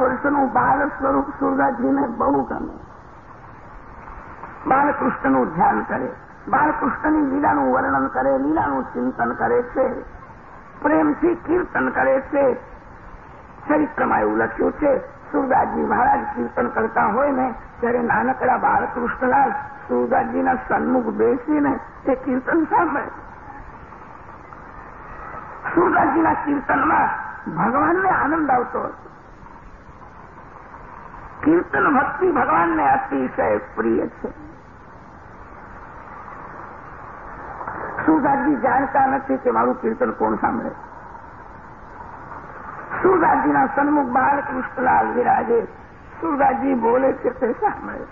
વર્ષનું બાળ સ્વરૂપ સુરદાસજીને બહુ ગમે. બાળકૃષ્ણનું ધ્યાન કરે, બાળકૃષ્ણની લીલાનું વર્ણન કરે, લીલાનું ચિંતન કરે છે, પ્રેમથી કીર્તન કરે છે. ચરિત્રમાં એવું લખ્યું છે સુરદાસજી મહારાજ કીર્તન કરતા હોય ને, ત્યારે નાનકડા બાળકૃષ્ણલાલ સુરદાસજીના સન્મુખ બેસીને તે કીર્તન સાંભળે. સુરદાસજીના કીર્તનમાં ભગવાનને આનંદ આવતો હતો. કીર્તન ભક્તિ ભગવાનને અતિશય પ્રિય છે. સુરદાસજી જાણતા નથી કે મારું કીર્તન કોણ સાંભળે. સુરદાસજીના સન્મુખ બાલકૃષ્ણલાલ વિરાજે સુરદાસજી બોલે છે તે સાંભળે.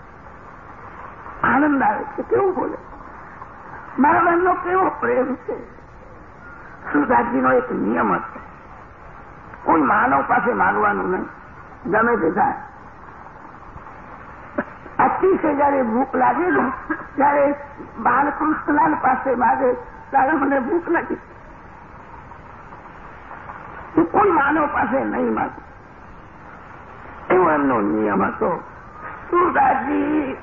આનંદ આવે છે, કેવું બોલે? મારા મનનો કેવો પ્રેમ છે? સુરદાસજીનો એક નિયમ હતો કોઈ માનવ પાસે માગવાનું નહીં. ગમે તે થાય. અતિશય જયારે ભૂખ લાગે ને ત્યારે બાલકૃષ્ણલાલ પાસે માગે ત્યારે મને ભૂખ લાગી હું કોઈ માનવ પાસે નહીં માગું એવો એમનો નિયમ હતો સુરદાસજી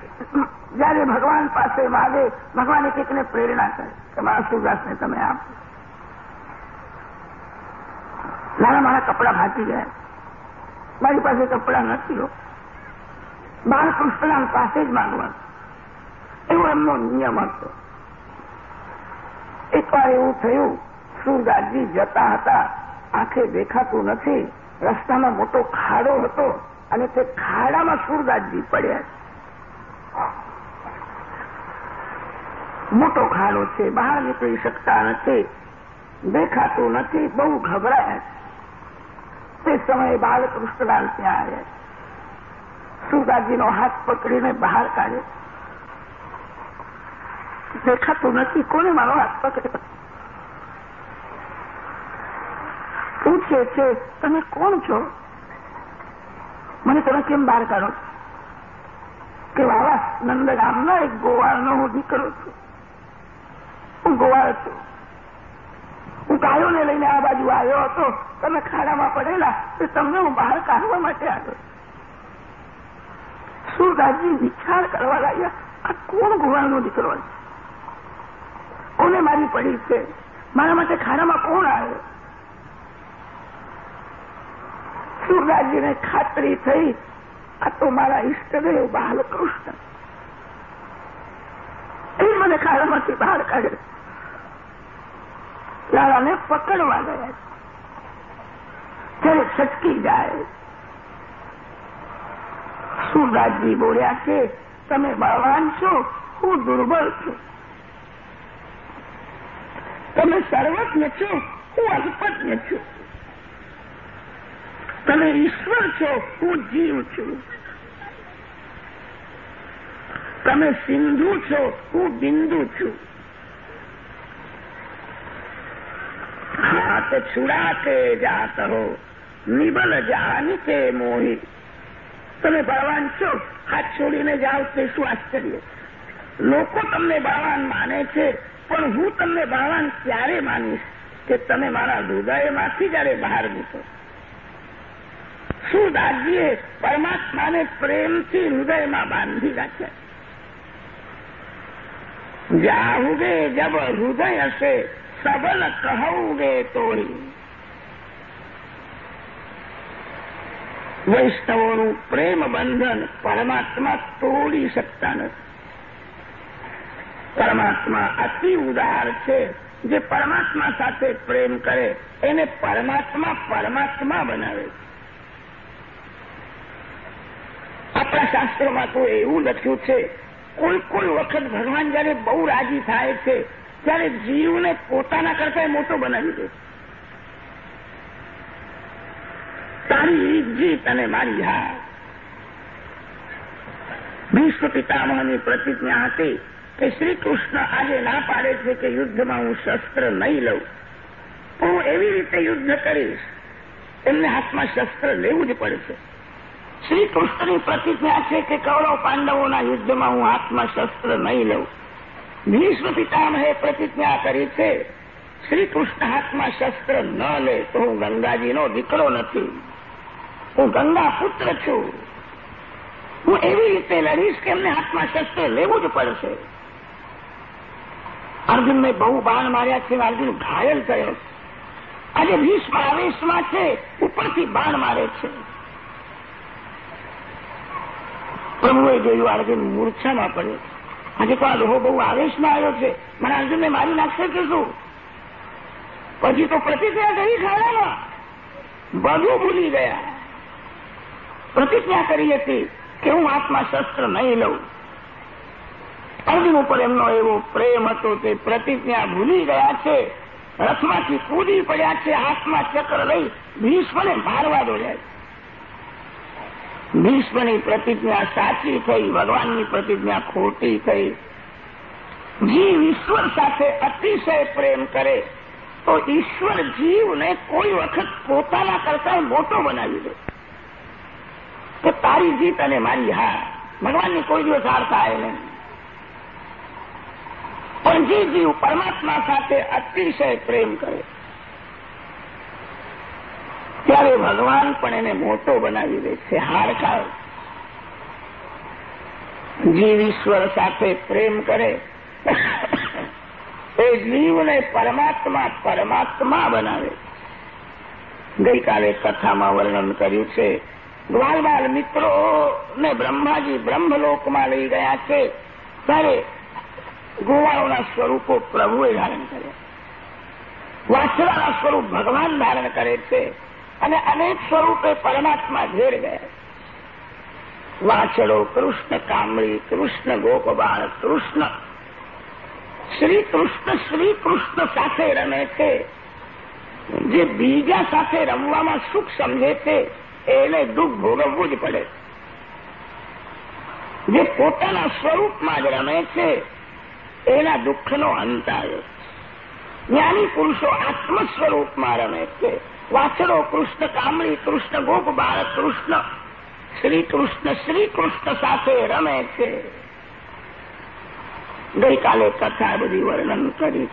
જયારે ભગવાન પાસે માગે ભગવાન એક એકને પ્રેરણા કરે કે મારા સુરદાસને તમે આપો નાના મારા કપડા ફાટી ગયા મારી પાસે કપડા નથી હો બાળકૃષ્ણલાલ પાસે જ માંગવાનું. એવો એમનો નિયમ હતો. એકવાર એવું થયું, સુરદાસજી જતા હતા, આંખે દેખાતું નથી, રસ્તામાં મોટો ખાડો હતો અને તે ખાડામાં સુરદાસજી પડ્યા. મોટો ખાડો છે, બહાર નીકળી શકતા નથી, દેખાતું નથી, બહુ ગભરાયા. તે સમયે બાલકૃષ્ણલાલ ત્યાં આવ્યા. સુરદાસજીનો હાથ પકડીને બહાર કાઢ્યો દેખાતું નથી. કોને મારો હાથ પકડ્યો? પૂછે છે, તમે કોણ છો? મને તમે કેમ બહાર કાઢો કે વાવા, નંદગામનો એક ગોવાળનો હું દીકરો છું. હું ગોવાળ છું. હું ગાયોને લઈને આ બાજુ આવ્યો હતો. તમે ખાડામાં પડેલા. તો તમને હું બહાર કાઢવા માટે આવ્યો સુરદાસજી વિચાર કરવા લાગ્યા, આ કોણ ગોવાળનો દીકરો છે? કોને મારી પડી છે? મારા માટે ખાનામાં કોણ આવે? સુરદાસજીને ખાતરી થઈ, આ તો મારા ઈષ્ટદેવ બાલકૃષ્ણ. એ મને ખાડામાંથી બહાર કાઢે લાલાને પકડવા ગયા ત્યારે છટકી જાય સુરદાસજી બોલ્યા છે. તમે બળવાન છો, હું દુર્બળ છું. તમે સર્વજ્ઞ છો, હું અલ્પજ્ઞ છું. તમે ઈશ્વર છો, હું જીવ છું. તમે સિંધુ છો, હું બિંદુ છું. હાથ છુડા કે જાત હો, નિબલ જાની કે મોહી. તમે બળવાન છો, હાથ છોડીને જાઓ તે શું આશ્ચર્ય? લોકો તમને બળવાન માને છે, પણ હું તમને બળવાન ત્યારે માનીશ કે તમે મારા હૃદયમાંથી જયારે બહાર નીકળો? સુરદાસજીએ પરમાત્માને પ્રેમથી હૃદયમાં બાંધી રાખ્યા? જાહુગે જબ હૃદય હશે સબલ કહુગે તોડી વૈષ્ણવોનું પ્રેમ બંધન પરમાત્મા તોડી શકતા નથી. પરમાત્મા અતિ ઉદાર છે. જે પરમાત્મા સાથે પ્રેમ કરે, એને પરમાત્મા પરમાત્મા બનાવે આપણા શાસ્ત્રોમાં તો એવું લખ્યું છે, કોઈ કોઈ વખત ભગવાન જયારે બહુ રાજી થાય છે, ત્યારે જીવને પોતાના કરતા મોટો બનાવી દે તારી જીત અને મારી હાર ભીષ્મ પિતામહની પ્રતિજ્ઞા હતી કે શ્રી કૃષ્ણ આજે ના પાડે છે કે યુદ્ધમાં હું શસ્ત્ર નહીં લઉં. હું એવી રીતે યુદ્ધ કરીશ. એમને હાથમાં શસ્ત્ર લેવું જ પડશે. શ્રી પ્રતિજ્ઞા છે કે કૌરવ પાંડવોના યુદ્ધમાં હું હાથમાં શસ્ત્ર નહીં લઉં. ભીષ્મ પિતામહે પ્રતિજ્ઞા કરી છે શ્રી કૃષ્ણ હાથમાં શસ્ત્ર ન લે તો હું ગંગાજીનો દીકરો નથી. હું ગંગા પુત્ર છું. હું એવી રીતે લડીશ કે એમને હાથમાં શસ્ત્ર લેવું જ પડશે. અર્જુનને બહુ બાણ માર્યા છે અર્જુન ઘાયલ થયો આજે ભીષ્મ આવેશમાં છે, ઉપરથી બાણ મારે છે. પ્રભુએ જોયું અર્જુન મૂર્છામાં પડ્યો. આજે તો આ લોહો બહુ આવેશમાં આવ્યો છે. મને અર્જુનને મારી નાખશે કે શું? પછી તો પ્રતિક્રિયા કરી ખાડામાં. બધું ભૂલી ગયા. પ્રતિજ્ઞા કરી હતી કે હું આત્મા શસ્ત્ર નહીં લઉં. અર્જુન ઉપર એમનો એવો પ્રેમ હતો તે પ્રતિજ્ઞા ભૂલી ગયા છે. રથમાંથી કૂદી પડ્યા છે, હાથમાં ચક્ર લઈ ભીષ્મને મારવા દોડ્યા ભીષ્મની પ્રતિજ્ઞા સાચી થઈ, ભગવાનની પ્રતિજ્ઞા ખોટી થઈ. જીવ ઈશ્વર સાથે અતિશય પ્રેમ કરે, તો ઈશ્વર જીવને કોઈ વખત પોતાના કરતા મોટો બનાવી દે. કે તારી જીત અને મારી હાર. ભગવાનની કોઈ દિવસ હાર થાય નહીં. પણ જે જીવ પરમાત્મા સાથે અતિશય પ્રેમ કરે, ત્યારે ભગવાન પણ એને મોટો બનાવી દે છે, હાડકાળ. જીવ ઈશ્વર સાથે પ્રેમ કરે, એ જીવને પરમાત્મા પરમાત્મા બનાવે. ગઈકાલે કથામાં વર્ણન કર્યું છે ગ્વાલ બાલ મિત્રો ને બ્રહ્માજી બ્રહ્મલોકમાં લઈ ગયા છે. ત્યારે ગોવાળોના સ્વરૂપો પ્રભુએ ધારણ કર્યા. વાછડાના સ્વરૂપ ભગવાન ધારણ કરે છે અને અનેક સ્વરૂપે પરમાત્મા ઘેર ગયા. વાછડો કૃષ્ણ, કામળી કૃષ્ણ, ગોપબાળ કૃષ્ણ. શ્રી કૃષ્ણ શ્રી કૃષ્ણ સાથે રમે છે. જે બીજા સાથે રમવામાં સુખ સમજે છે એને દુઃખ ભોગવવું જ પડે. જે પોતાના સ્વરૂપમાં જ રમે છે, એના દુઃખનો અંત આવ્યો જ્ઞાની પુરુષો આત્મ સ્વરૂપમાં રમે છે. વાછડો કૃષ્ણ, કામળી કૃષ્ણ, ગોપ બાળક કૃષ્ણ શ્રી કૃષ્ણ શ્રી કૃષ્ણ સાથે રમે છે. ગઈકાલે કથા બધી વર્ણન કરી.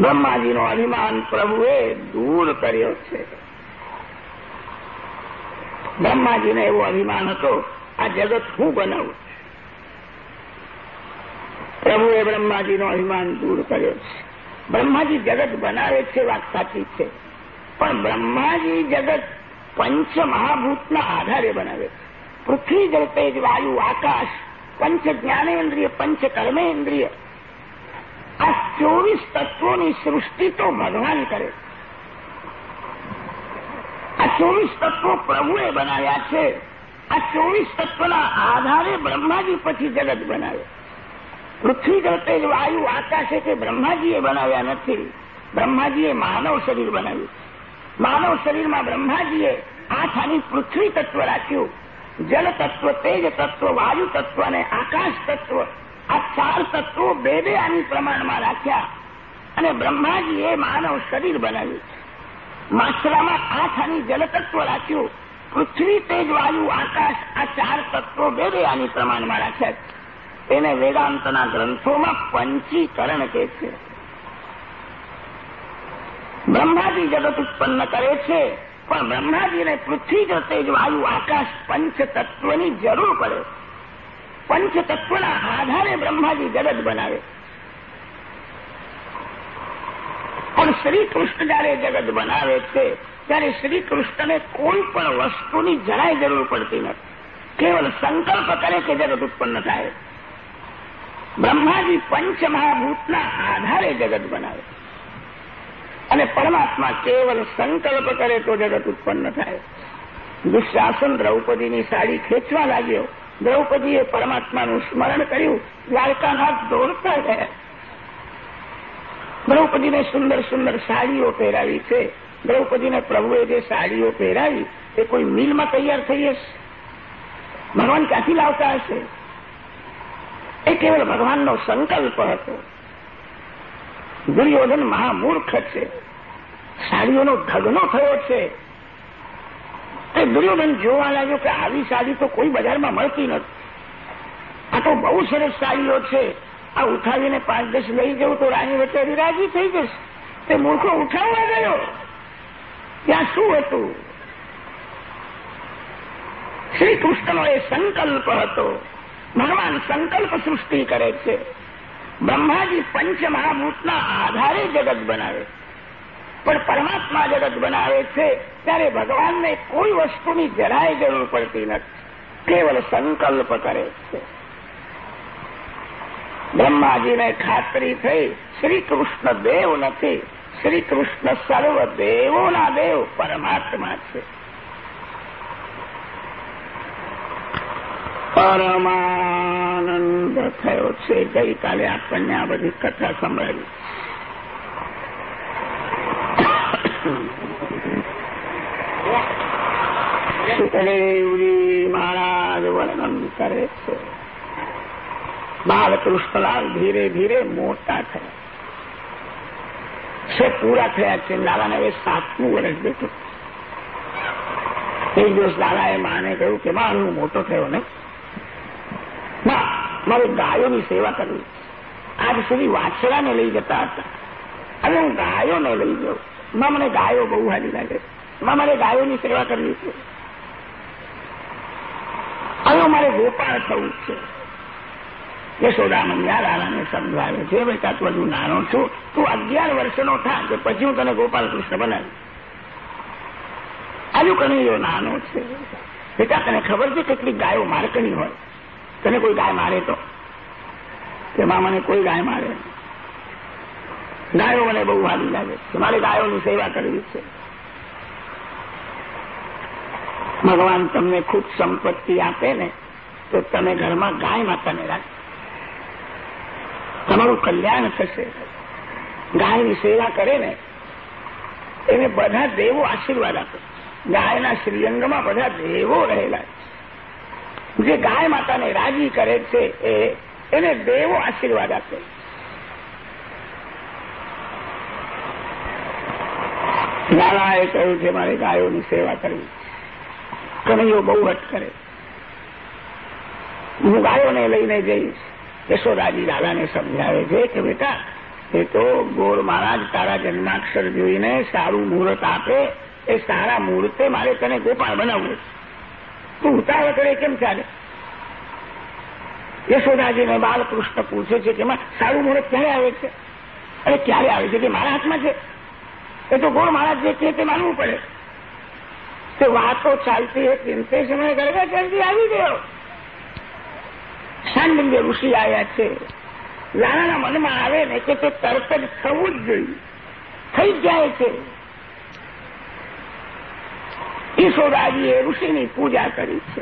બ્રહ્માજીનો અભિમાન પ્રભુએ દૂર કર્યો છે. બ્રહ્માજીને એવો અભિમાન હતો, આ જગત હું બનાવું પ્રભુએ બ્રહ્માજીનો અભિમાન દૂર કર્યો છે. બ્રહ્માજી જગત બનાવે છે, વાત સાચી છે. પણ બ્રહ્માજી જગત પંચ મહાભૂતના આધારે બનાવે છે. પૃથ્વી જળ તેજ વાયુ આકાશ, પંચ જ્ઞાનેન્દ્રિય, પંચ કર્મેન્દ્રિય, આ ચોવીસ તત્વોની સૃષ્ટિ તો ભગવાન કરે આ ચોવીસ તત્વો પ્રભુએ બનાવ્યા છે. આ ચોવીસ તત્વના આધારે બ્રહ્માજી પછી જગત બનાવે. પૃથ્વી જળ તેજ વાયુ આકાશ કે બ્રહ્માજીએ બનાવ્યા નથી. બ્રહ્માજીએ માનવ શરીર બનાવ્યું. માનવ શરીરમાં બ્રહ્માજીએ આઠ આની પૃથ્વી તત્વ રાખ્યું. જળ તત્વ, તેજ તત્વ, વાયુ તત્વ અને આકાશ તત્વ આ ચાર તત્વો બે બે આની પ્રમાણમાં રાખ્યા. અને બ્રહ્માજીએ માનવ શરીર બનાવ્યું. માછલામાં આ ખાલી જલતત્વ રાખ્યું. પૃથ્વી તેજ વાયુ, આકાશ, આ ચાર તત્વો બે બે આની પ્રમાણમાં રાખ્યા એને વેદાંતના ગ્રંથોમાં પંચીકરણ કહે છે. બ્રહ્માજી જગત ઉત્પન્ન કરે છે, પણ બ્રહ્માજીને પૃથ્વી જ તેજ વાયુ, આકાશ, પંચ તત્વની જરૂર પડે. પંચ તત્વના આધારે બ્રહ્માજી જગત બનાવે. પણ શ્રી કૃષ્ણ જયારે જગત બનાવે છે, ત્યારે શ્રી કોઈ પણ વસ્તુની જરાય જરૂર પડતી નથી. કેવલ સંકલ્પ કરે કે જગત ઉત્પન્ન થાય. બ્રહ્માજી પંચમહાભૂતના આધારે જગત બનાવે. અને પરમાત્મા કેવલ સંકલ્પ કરે તો જગત ઉત્પન્ન થાય. દુશાસન દ્રૌપદીની સાડી ખેંચવા લાગ્યો. દ્રૌપદીએ પરમાત્માનું સ્મરણ કર્યું. દ્વારકાનાથ દોડતા ગયા. દ્રૌપદીને સુંદર સુંદર સાડીઓ પહેરાવી છે. દ્રૌપદીને પ્રભુએ જે સાડીઓ પહેરાવી, એ કોઈ મિલમાં તૈયાર થઈ હશે? ભગવાન ક્યાંથી લાવતા હશે? એ કેવળ ભગવાનનો સંકલ્પ હતો. દુર્યોધન મહામૂર્ખ છે. સાડીઓનો ઢગનો થયો છે. તે દુર્યોધન જોવા લાગ્યો કે આવી સાડી તો કોઈ બજારમાં મળતી નથી. આ તો બહુ સરસ સાડીઓ છે. આ ઉઠાવીને પાંચ દસ લઈ જવું તો રાણી વચ્ચે રાજી થઈ જશે. તે મૂર્ખો ઉઠાવવા ગયો. ત્યાં શું હતું? શ્રી કૃષ્ણનો એ સંકલ્પ હતો. ભગવાન સંકલ્પ સૃષ્ટિ કરે છે. બ્રહ્માજી પંચ મહાભૂતના આધારે જગત બનાવે પણ પરમાત્મા જગત બનાવે છે ત્યારે ભગવાનને કોઈ વસ્તુની જરાય જરૂર પડતી નથી. કેવલ સંકલ્પ કરે છે. બ્રહ્માજીને ખાતરી થઈ શ્રી કૃષ્ણ દેવ નથી. શ્રી કૃષ્ણ સર્વ દેવોના દેવ પરમાત્મા છે. પરમાનંદ થયો છે. ગઈકાલે આપણને આ બધી કથા સંભળાવી. સુખદેવજી મહારાજ વર્ણન કરે છે. બાલકૃષ્ણલાલ ધીરે ધીરે મોટા થયા. છે પૂરા થયા છે. દાદાને હવે સાતમું વર્ષ બેઠું. એક દિવસ દાદાએ માને કહ્યું કે માં હું મોટો થયો ને? મારે ગાયોની સેવા કરવી આજ સુધી વાછડાને લઈ જતા હતા. હવે હું ગાયોને લઈ જાઉં. માં, મને ગાયો બહુ હારી લાગે. માં, મારે ગાયોની સેવા કરવી છે. હવે મારે ગોપાળ થવું છે. યશોદા મૈયા સમજાવે છે. બેટા તું હજુ નાનો છું? તું અગિયાર વર્ષનો થા કે પછી હું તને ગોપાલકૃષ્ણ બનાવી આજુ કનૈયો નાનો છે? બેટા, તને ખબર છે કેટલી ગાયો મારકણી હોય? તને કોઈ ગાય મારે તો? કે મને કોઈ ગાય મારે ગાયો મને બહુ સારી લાગે છે. મારે ગાયોની સેવા કરવી છે. ભગવાન તમને ખૂબ સંપત્તિ આપે ને, તો તમે ઘરમાં ગાય માતાને રાખો તમારું કલ્યાણ થશે. ગાયની સેવા કરે ને, એને બધા દેવો આશીર્વાદ આપે. ગાયના શ્રીઅંગમાં બધા દેવો રહેલા જે ગાય માતાને રાજી કરે છે એ, એને દેવો આશીર્વાદ આપે. લાલાએ કહ્યું છે મારે ગાયોની સેવા કરવી કનૈયો બહુ હટ કરે. હું ગાયોને લઈને જઈશ. યશોદાજી દાદાને સમજાવે છે કે બેટા, એ તો ગોળ મહારાજ તારા જન્માક્ષર જોઈને સારું મુહૂર્ત આપે, એ સારા મુહૂર્તે મારે તને ગોપાળ બનાવવું. તું ઉતાવળ કરે કેમ ચાલે? યશોદાજીને બાલકૃષ્ણ પૂછે છે કે સારું મુહૂર્ત ક્યારે આવે છે? અને ક્યારે આવે છે? કે મારા હાથમાં છે. એ તો ગોળ મહારાજ જે છે તે માનવું પડે. તે વાતો ચાલતી હતી તે સમયે ગરગા આવી ગયો. સાંડિલ્ય ઋષિ આવ્યા છે. લાલાના મનમાં આવે ને કે તે તરત જ થવું જ જોઈએ. થઈ જાય છે. ઈશોદાજીએ ઋષિની પૂજા કરી છે.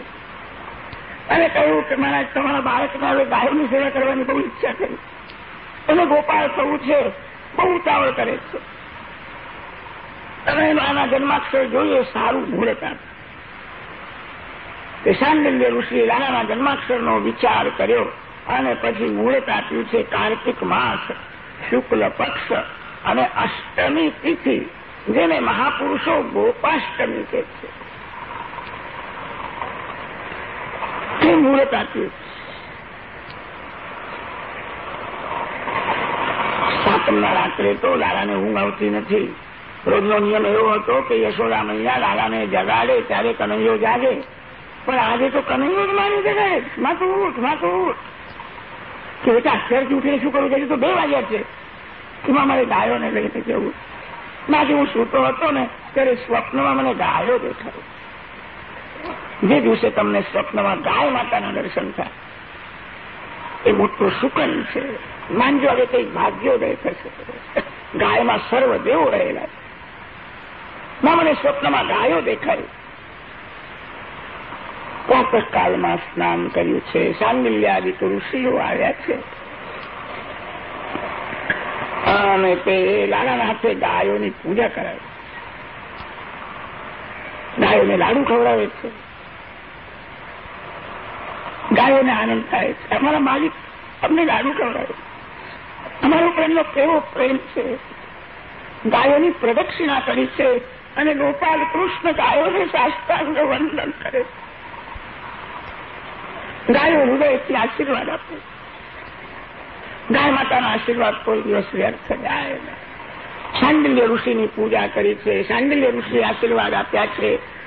અને કહ્યું કે મારા તમારા બાળકને હવે ગાયોની સેવા કરવાની બહુ ઈચ્છા કરી. અને ગોપાળ થવું છે, બહુ ઉતાવળ કરે છે. તમે આના જન્માક્ષર જોઈએ, સારું ભૂળતા તે સાંડિલ્ય ઋષિએ લાલાના જન્માક્ષરનો વિચાર કર્યો અને પછી મુહૂર્ત આપ્યું છે કાર્તિક માસ, શુક્લ પક્ષ અને અષ્ટમી તિથિ, જેને મહાપુરુષો ગોપાષ્ટમી કે છે. તે મુહૂર્ત આપ્યું સાતમના રાત્રે તો લાલાને ઊંઘ આવતી નથી. રોજનો નિયમ એવો હતો કે યશોદા મૈયા લાલાને જગાડે ત્યારે કનૈયો જાગે. પણ આજે તો કનૈયો જ મારી જગાડે માથું ઉઠ માથું ઉઠ. કે બેટા અત્યારથી ઉઠીને શું કરું? છું તો બે વાગ્યા છે. એમાં મારે ગાયોને લઈને જવું. આજે હું સૂતો હતો ને, ત્યારે સ્વપ્નમાં મને ગાયો દેખાયો. જે દિવસે તમને સ્વપ્નમાં ગાય માતાના દર્શન થાય, એ મોટું સુકન છે. માનજો હવે કંઈક ભાગ્યોદય થશે ગાયમાં સર્વ દેવો રહેલા ના, મને સ્વપ્નમાં ગાયો દેખાય. પ્રાતઃકાળમાં સ્નાન કર્યું છે. સાંડિલ્યાદિક ઋષિઓ આવ્યા છે. અને તે હાથે ગાયોની પૂજા કરાવે. ગાયોને લાડુ ખવડાવે છે. ગાયોને આનંદ થાય છે. અમારા માલિક અમને લાડુ ખવડાવે અમારો પ્રેમનો કેવો પ્રેમ છે. ગાયોની પ્રદક્ષિણા કરી છે અને ગોપાલ કૃષ્ણ ગાયોને શાસ્ત્રાંગ વંદન કરે ગાયો હૃદયથી આશીર્વાદ આપે. ગાય માતાના આશીર્વાદ કોઈ દિવસ વ્યર્થ જાય શાંડિલ્ય ઋષિની પૂજા કરી છે. શાંડિલ્ય ઋષિએ આશીર્વાદ આપ્યા છે.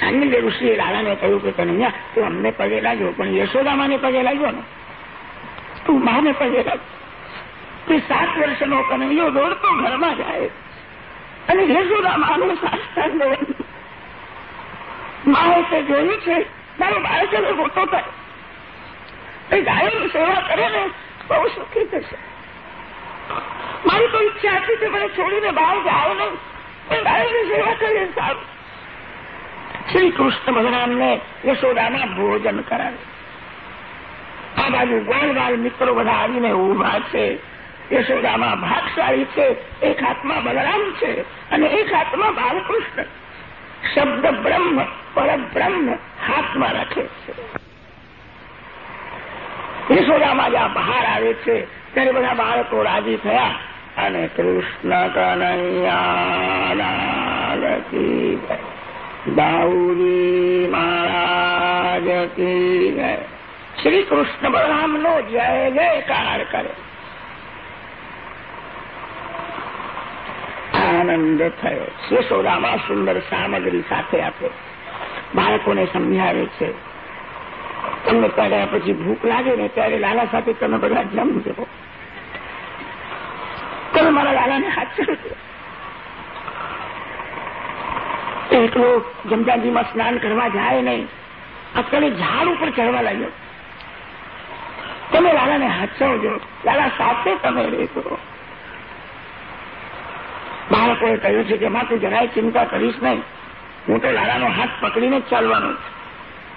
સાંગલ્ય ઋષિએ રાણાને કહ્યું કે કનૈયા તું અમને પગે લાગ્યો, પણ યશોદામાને પગે લાગ્યો ને? તું માને પગે લાગ્યો. તે સાત વર્ષનો કનૈયો દોડતો ઘરમાં જાય. અને યશોદામાનું સાષ્ટાંગ માએ તે જોયું છે, મારો બાળક હવે મોટો થાય. એ ગાયોની સેવા કરે ને બહુ સુખી થશે. મારી તો ઈચ્છા હતી કે મને છોડીને બહાર જાઓ ને પણ ગાયોની સેવા કરીએ સારું. શ્રી કૃષ્ણ ભગવાનને યશોદામાં ભોજન કરાવે. આ બાજુ ગોળ બાળ મિત્રો બધા આવીને ઊભા છે. યશોદામાં ભાગશાળી છે. એક હાથમાં બલરામ છે અને એક હાથમાં બાલકૃષ્ણ. શબ્દ બ્રહ્મ, પરબ્રહ્મ હાથમાં રાખે છે. યશોદામાં જ્યાં બહાર આવે છે, ત્યારે બધા બાળકો રાજી થયા અને કૃષ્ણ કનૈયા દાઉદી મહારાજ કી શ્રી કૃષ્ણ બલરામનો જય જયકાર કરે. આનંદ થયો. યશોદામાં સુંદર સામગ્રી સાથે આપે. બાળકોને સમજાવે છે તમને પહેર્યા પછી ભૂખ લાગે ને ત્યારે લાલા સાથે તમે બધા જમજો તમે મારા લાલાને હાથ ચડજો એકલો જમજાજીમાં સ્નાન કરવા જાય નહીં. અત્યારે ઝાડ ઉપર ચડવા લાગ્યો. તમે લાલાને હાચવજો લાલા સાથે તમે રહેજો બાળકોએ કહ્યું છે કે, માં, તું જરાય ચિંતા કરીશ નહીં. હું તો લાલાનો હાથ પકડીને જ ચાલવાનો છું.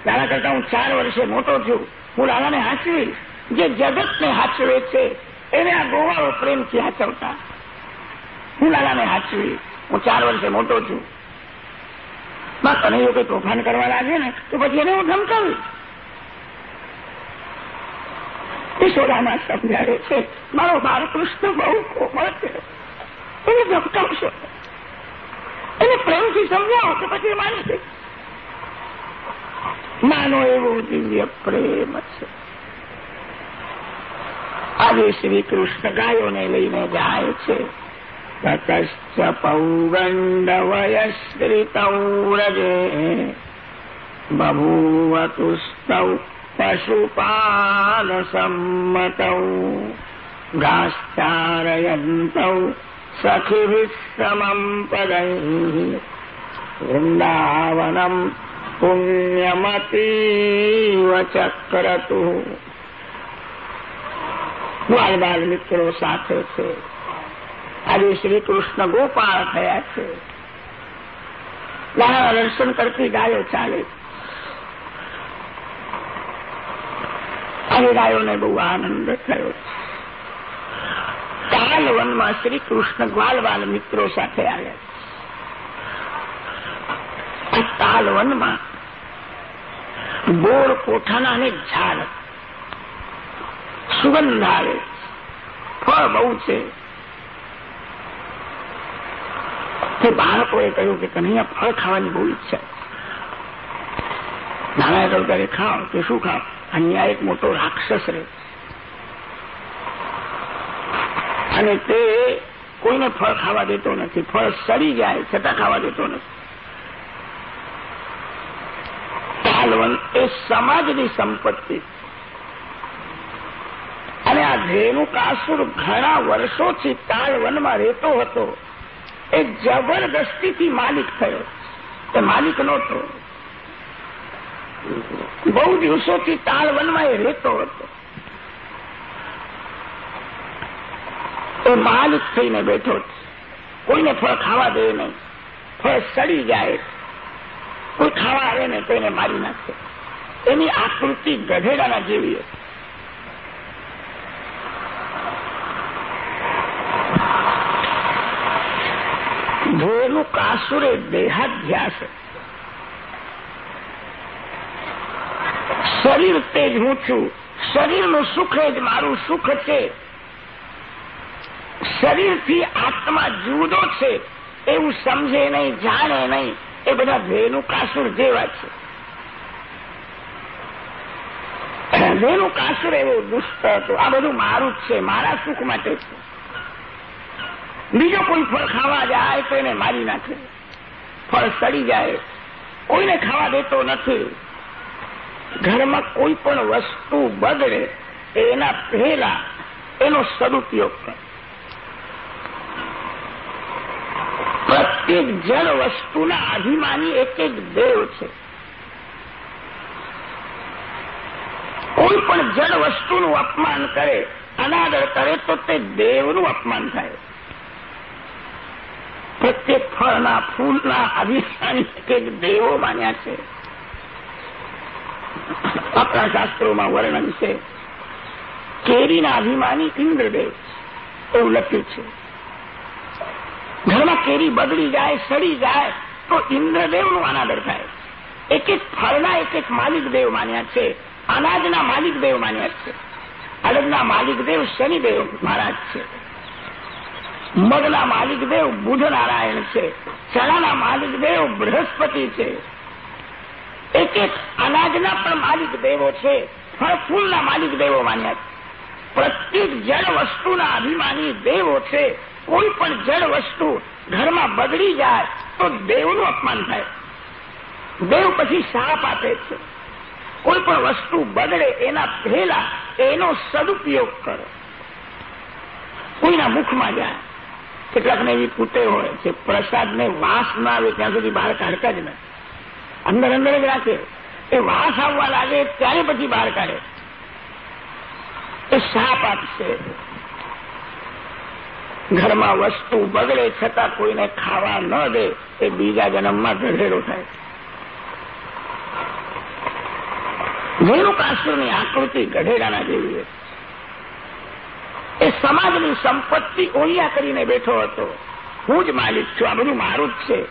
લાલા કરતા હું ચાર વર્ષે મોટો છું હું લાલાને હાચવીશ જે જગતને હાચવે છે, એને આ ગોવાળો પ્રેમથી હાચવતા હું લાલાને હાચવીશ હું ચાર વર્ષે મોટો છું. બા કનૈયો કોઈ તોફાન કરવા લાગે ને, તો પછી એને હું ધમકાવીશ. યશોદામાં સમજાવે છે, મારો બાળકૃષ્ણ બહુ કોમળ છે. એને ધમકાવશો. એને પ્રેમથી સમજાવો કે પછી માની છે માનો એવો દિવ્ય પ્રેમ છે. આજે શ્રી કૃષ્ણ ગાયોને લઈને જાય છે. તતશ્ચ પૌગંડવયશ્રિતૌ રજે બભૂવ તુસ્તૌ પશુપાલસંમતૌ ગાશ્ચારયन्तौ सखिभिः समम् पदैः वृन्दावनम् પુણ્યમતીવ ચક્રતુ બાલ બાલ મિત્રો સાથે છે આજે શ્રી કૃષ્ણ ગોપાળ થયા છે દર્શન કરતી ગાયો ચાલે અને ગાયોને બહુ આનંદ થયો કાલ વનમાં શ્રી કૃષ્ણ ગ્વાલ બાલ મિત્રો સાથે આવ્યા આ તાલ વનમાં બોર કોઠાના અને ઝાડ. સુગંધ આવે ફળ બહુ છે. તે બાળકોએ કહ્યું કે કન્હૈયા ફળ ખાવાની બહુ ઈચ્છા નાના કહ્યું ત્યારે ખાઓ કે શું ખાઓ અહીંયા એક મોટો રાક્ષસ રહે અને તે કોઈને ફળ ખાવા દેતો નથી. ફળ સડી જાય, છતાં ખાવા દેતો નથી. તાલવન એ સમાજની સંપત્તિ. અને આ ધેનુકાસુર ઘણા વર્ષોથી તાળવનમાં રહેતો હતો. એ જબરદસ્તીથી માલિક થયો. તે માલિક નહોતો. બહુ દિવસોથી તાળવનમાં એ રહેતો હતો. એ માલિક થઈને બેઠો કોઈને ફળ ખાવા દે નહીં. ફળ સડી જાય કોઈ ખાવા આવે ને તો એને મારી નાખશે એની આકૃતિ ગધેડાના જેવી હતી ધોયેલું એ દેહાધ્યાસ. શરીર તે જ હું છું. શરીરનું સુખ જ મારું સુખ છે. શરીરથી આત્મા જુદો છે. એવું સમજે નહીં, જાણે નહીં. એ બધા ધ્યેયનું કાસુર જેવા છે. ધ્યેયનું કાસુર એવું દુષ્ટ હતું. આ બધું મારું જ છે. મારા સુખ માટે છે. બીજો કોઈ ફળ ખાવા જાય તો એને મારી નાખે. ફળ સડી જાય. કોઈને ખાવા દેતો નથી. ઘરમાં કોઈ પણ વસ્તુ બગડે, એના પહેલા એનો સદુપયોગ કરે. પ્રત્યેક જળ વસ્તુના અભિમાની એક એક દેવ છે. કોઈ પણ જળ વસ્તુનું અપમાન કરે, અનાદર કરે, તો તે દેવનું અપમાન થાય. પ્રત્યેક ફળના, ફૂલના અભિમાની એક એક દેવો માન્યા છે. આપણા શાસ્ત્રોમાં વર્ણન છે, કેરીના અભિમાની ઇન્દ્રદેવ, એવું લખ્યું છે. ઘરમાં કેરી બગડી જાય, સડી જાય, તો ઇન્દ્રદેવનું અનાદર થાય. એક એક ફળના એક એક માલિક દેવ માન્યા છે. અનાજના માલિક દેવ માન્યા છે. અડદના માલિક દેવ શનિદેવ મહારાજ છે. મગના માલિક દેવ બુધ નારાયણ છે. ચણાના માલિક દેવ બૃહસ્પતિ છે. એક એક અનાજના પણ માલિક દેવો છે. ફળ ફૂલના માલિક દેવો માન્યા છે. પ્રત્યેક જળ વસ્તુના અભિમાની દેવો છે. કોઈ પણ જળ વસ્તુ ઘરમાં બગડી જાય તો દેવનું અપમાન થાય. દેવ પછી સાપ આપે છે. કોઈ પણ વસ્તુ બગડે એના પહેલા એનો સદુપયોગ કરો. કોઈના મુખમાં જાય. કેટલાકને એવી પૂતે હોય છે, પ્રસાદને વાસ ના આવે ત્યાં સુધી બહાર કાઢતા જ નથી. અંદર અંદર જ રાખે. એ વાસ આવવા લાગે ત્યારે પછી બહાર કાઢે. એ સાપ આપશે. ઘરમાં વસ્તુ બગડે છતાં કોઈને ખાવા ન દે, એ બીજા જન્મમાં ગધેડો થાય. રેણુકાસુરની આકૃતિ ગઢેડાના જેવી હતી એ સમાજની સંપત્તિ ઓળિયા કરીને બેઠો હતો. હું જ માલિક છું, આ બધું મારું જ છે.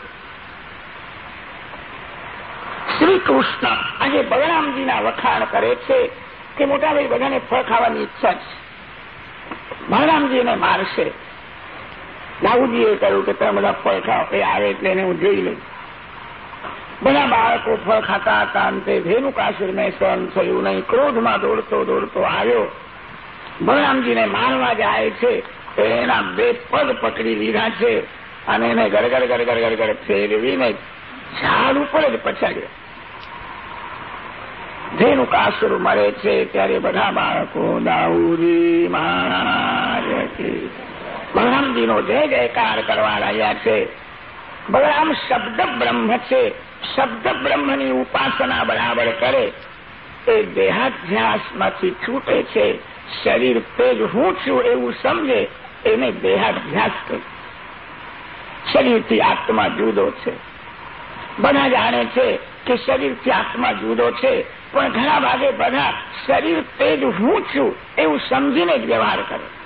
શ્રી કૃષ્ણ આજે બલરામજીના વખાણ કરે છે કે મોટાભાઈ બધાને ફળ ખાવાની ઈચ્છા છે. બલરામજી એને મારશે. દાઉદજીએ કહ્યું કે તમે બધા ફળ ખાઓ. એ આવે એટલે એને હું જોઈ લઉં. બધા બાળકો ફળ ખાતા હતા અંતે ધેનુકાસુરને સહન થયું નહીં. ક્રોધમાં દોડતો દોડતો આવ્યો. બલરામજીને મારવા જાય છે. એના બે પગ પકડી લીધા છે અને એને ગરગર ગરગર ગરગર ફેરવીને ઝાડ ઉપર જ પછાડ્યો. ધેનુકાસુર મરે છે ત્યારે બધા બાળકો દાઉરી મહારાજ બલરામજીનો જય જયકાર કરવા રહ્યા છે. બલરામ શબ્દ બ્રહ્મ છે. શબ્દ બ્રહ્મની ઉપાસના બરાબર કરે. એ દેહાધ્યાસમાંથી છૂટે છે. શરીર તેજ હું છું એવું સમજે, એને દેહાધ્યાસ કહે. શરીરથી આત્મા જુદો છે. બધા જાણે છે કે શરીરથી આત્મા જુદો છે, પણ ઘણા ભાગે બધા શરીર તેજ હું છું એવું સમજીને જ વ્યવહાર કરે.